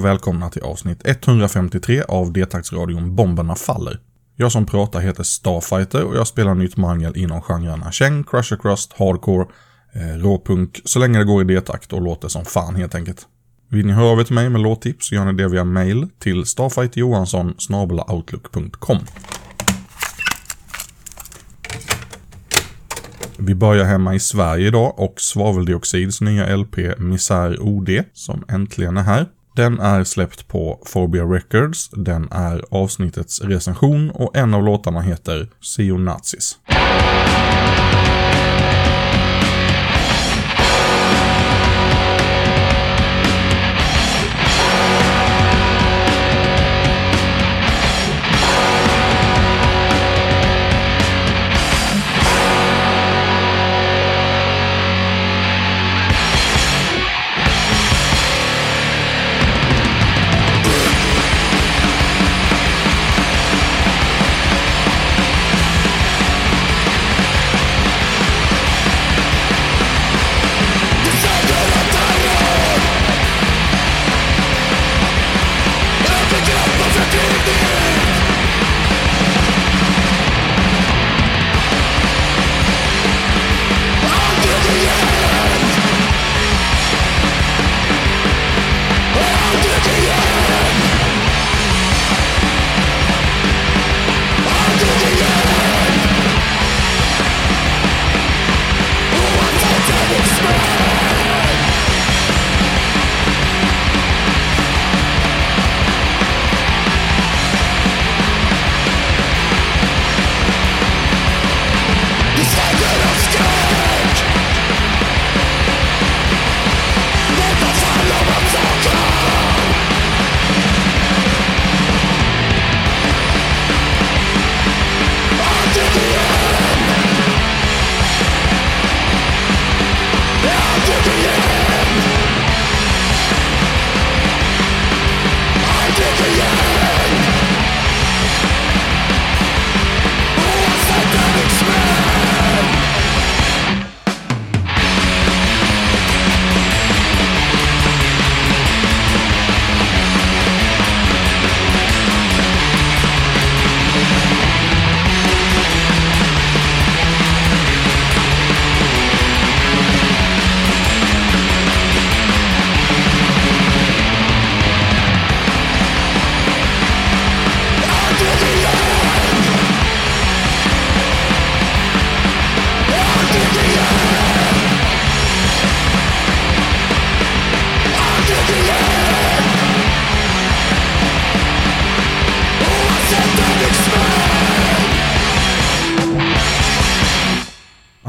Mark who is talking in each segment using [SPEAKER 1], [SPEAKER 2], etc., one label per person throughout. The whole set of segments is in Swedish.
[SPEAKER 1] Och välkomna till avsnitt 153 av D-taktsradion Bomberna Faller. Jag som pratar heter Starfighter och jag spelar nytt mangel inom genrerna Cheng, Crusher Crust, Hardcore, eh, råpunk, så länge det går i D-takt och låter som fan helt enkelt. Vill ni höra av er till mig med låttips så gör ni det via mail till starfighterjohansson outlook.com. Vi börjar hemma i Sverige idag och Svaveldioxids nya LP Misär OD, som äntligen är här. Den är släppt på Phobia Records, den är avsnittets recension och en av låtarna heter Seo Nazis.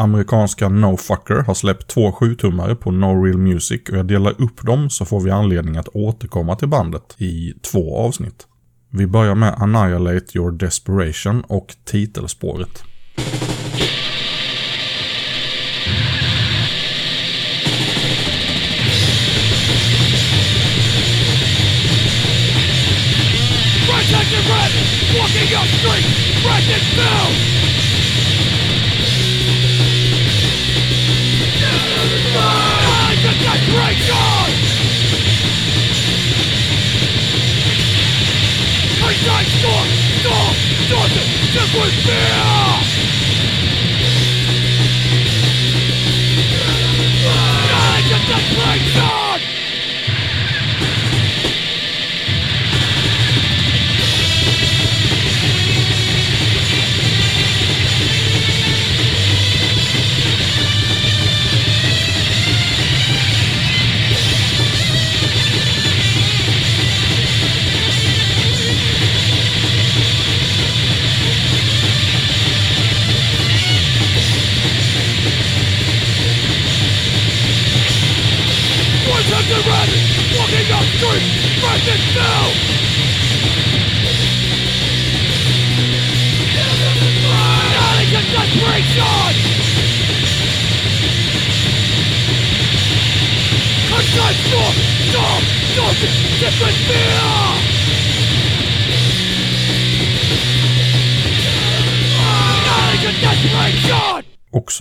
[SPEAKER 1] Amerikanska NoFucker har släppt två 7-tummare på No Real Music och jag delar upp dem så får vi anledning att återkomma till bandet i två avsnitt. Vi börjar med Annihilate Your Desperation och titelspåret.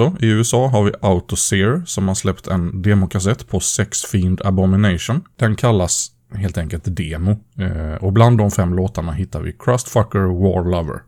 [SPEAKER 1] Också i USA har vi Autoseer som har släppt en demokassett på Sex Fiend Abomination. Den kallas helt enkelt demo. Eh, och bland de fem låtarna hittar vi Crustfucker War Lover.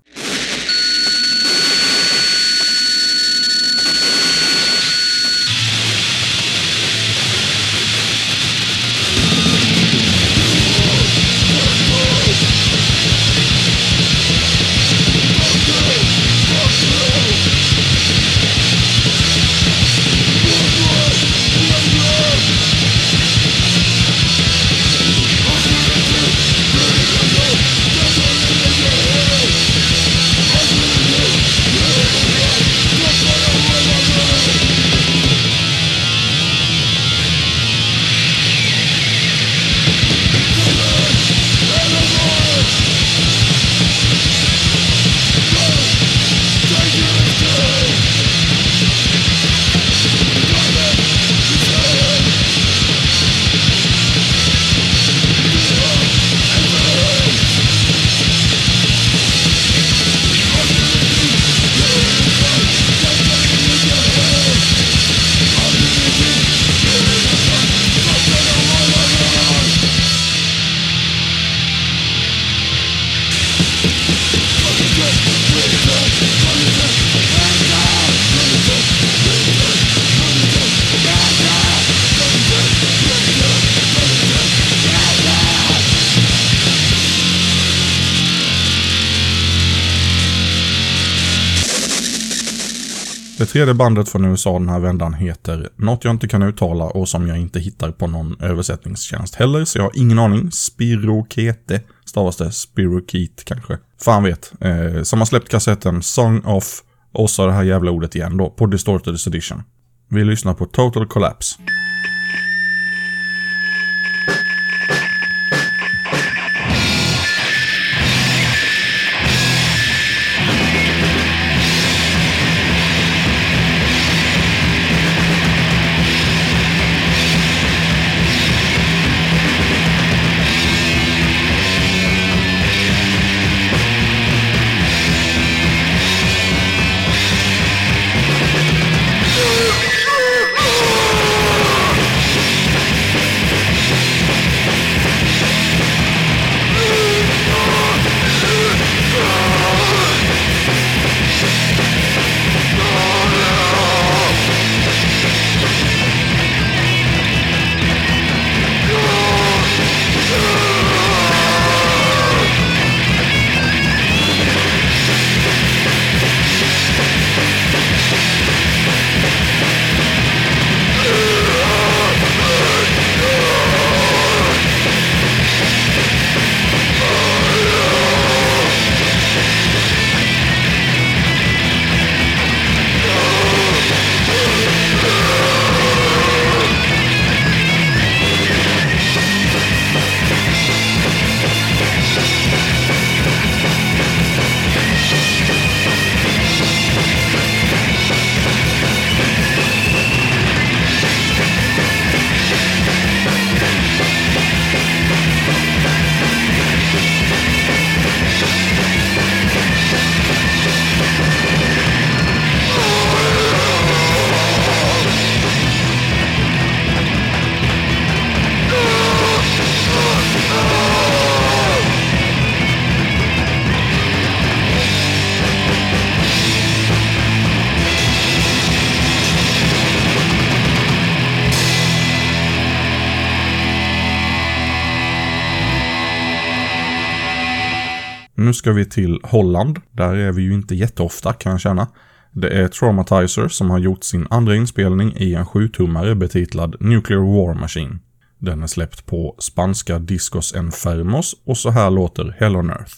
[SPEAKER 1] Tredje bandet från USA den här vändan heter något jag inte kan uttala och som jag inte hittar på någon översättningstjänst heller, så jag har ingen aning. Spirokete stavas det. Spirokete kanske. Fan vet. Eh, som har släppt kassetten Song of och så det här jävla ordet igen då, på Distorted Edition. Vi lyssnar på Total Collapse. Nu ska vi till Holland. Där är vi ju inte jätteofta kan jag känna. Det är Traumatizer som har gjort sin andra inspelning i en 7-tummare betitlad Nuclear War Machine. Den är släppt på spanska Discos Enfermos och så här låter Hell on Earth.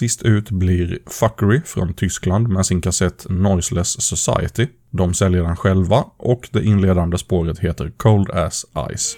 [SPEAKER 1] Sist ut blir Fuckery från Tyskland med sin kassett Noiseless Society. De säljer den själva och det inledande spåret heter Cold As Ice.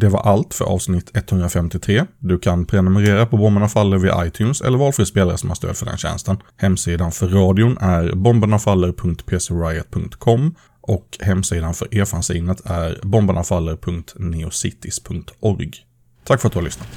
[SPEAKER 1] Det var allt för avsnitt 153. Du kan prenumerera på Bomberna Faller via iTunes eller valfri spelare som har stöd för den tjänsten. Hemsidan för radion är bombernafaller.pcriot.com och hemsidan för e-fanzinet är bombernafaller.neocities.org. Tack för att du har lyssnat.